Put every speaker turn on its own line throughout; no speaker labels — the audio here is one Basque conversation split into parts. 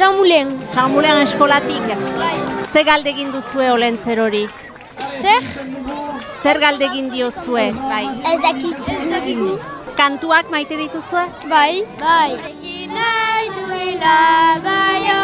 Txambulean eskolatik. Ze galde egin duzue olentzerori?
Zer?
Zer galde egin diozue? Bai.
Ez dakit. Ez dakit.
Kantuak maite dituzue?
Bai. Bai. Ekin nahi duela bai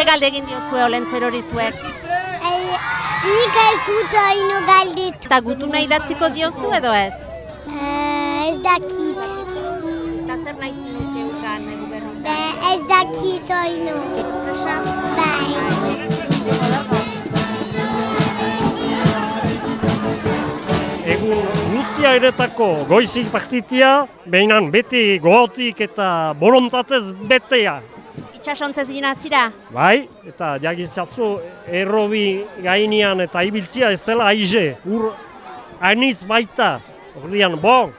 Ze galde egin diozue olentzerori zuek?
Nik ez dut oinu galditu.
Eta gutuna idatziko diozu edo ez?
ez dakit.
Eta zer nahi zinuke ukan egu berrotan?
Be, ez dakit oinu. Bai.
Egun Luzia eretako goizik partitia, behinan beti gogotik eta borontatez betea.
Itxasontzez gina zira?
Bai, eta jagizazu errobi gainean eta ibiltzia ez dela aize, ur anitz baita. Ordian, bon,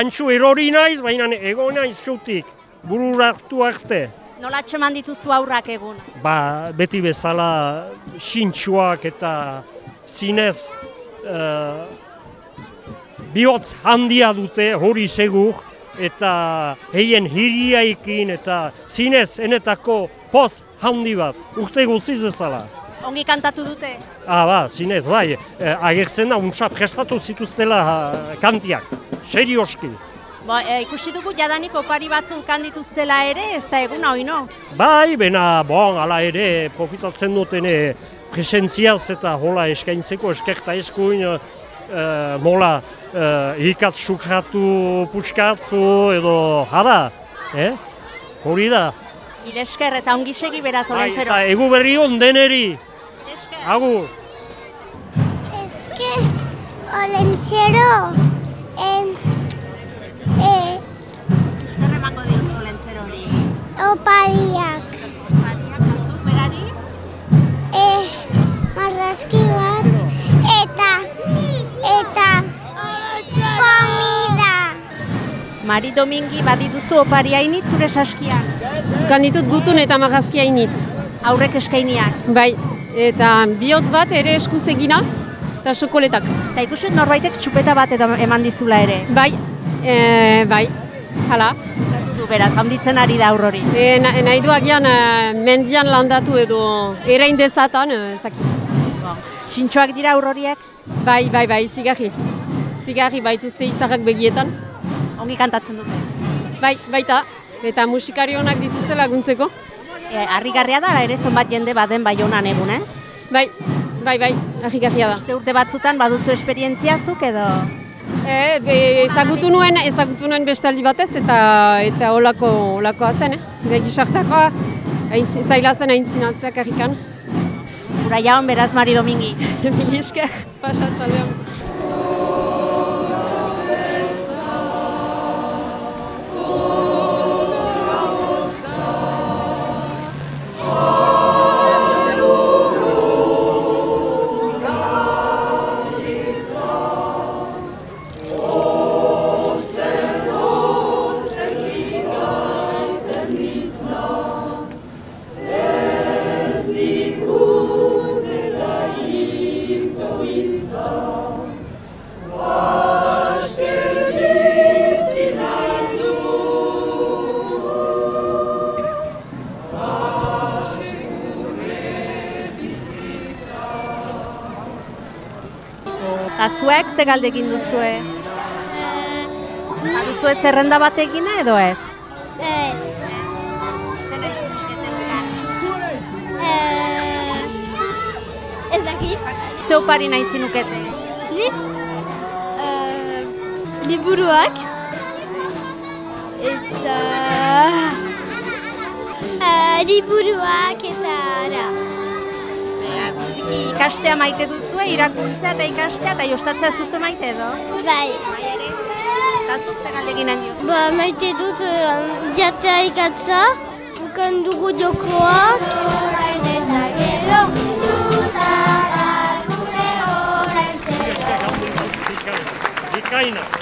antxu erori naiz, baina ego naiz xutik, bururatu arte.
Nola txeman dituzu aurrak egun?
Ba, beti bezala sintxuak eta zinez uh, bihotz handia dute hori segur eta heien hiriaikin eta zinez enetako poz handi bat urte guztiz bezala.
Ongi kantatu dute?
Ah, ba, zinez, bai, eh, agertzen da untsa prestatu zituztela eh, kantiak, serioski.
Bo, e, ikusi dugu jadanik opari batzuk kandituztela ere, ez da eguna oino.
Bai, bena, bon, ala ere, profitatzen dutene presentziaz eta hola eskaintzeko eskerta eskuin, uh, mola uh, ikat sukratu putskatzu edo hara, eh? Hori da.
Ilesker eta ongi segi beraz
Bai,
olentzero.
eta egu berri on deneri,
Ilesker.
agur.
Eske olentzero en e,
Zer emango diozu olentzerori?
opariak
Mari Domingi badituzu opari hainitz zure saskian.
Kanditut gutun eta marrazkia initz.
Aurrek eskainiak.
Bai, eta bihotz bat ere eskuz egina, eta xokoletak.
Eta ikusi norbaitek txupeta bat edo eman dizula ere.
Bai, e, bai, hala.
Gatu du beraz, handitzen ari da aurrori.
E, na, nahi du agian e, mendian landatu edo erain dezatan, ez dakit.
Sintxoak dira aurroriek,
Bai, bai, bai, zigarri. Zigarri baituzte izarrak begietan.
Ongi kantatzen dute.
Bai, baita, eta musikari onak dituzte laguntzeko.
E, harrigarria da, ere zonbat jende baden bai honan egun, ez?
Bai, bai, bai, argigarria da.
Beste urte batzutan baduzu esperientzia zuk edo...
E, be, ezagutu nuen, ezagutu nuen bestaldi batez eta eta olako olakoa zen, eh? Be, gisartakoa, aintzi, zaila zen aintzinatzeak errikan.
Ura jaun beraz Mari Domingi.
Mil esker, pasatzalean.
Eta zuek ze galde egin duzue? Baduzue zerrenda bat egina edo ez?
Ez.
Zinuketen
Ez dakit.
Ze opari nahi zinukete?
Ni? liburuak. Eta... Uh, liburuak eta ara.
Ikastea maite duzue, irakurtzea eta ikastea eta jostatzea ez duzu maite edo?
Bai.
Eta zuk zer galdegin handio?
Ba, maite dut uh, jatea ikatza, bukan dugu jokoak. Orain eta gero, zuzara gure orain.
Bikaina.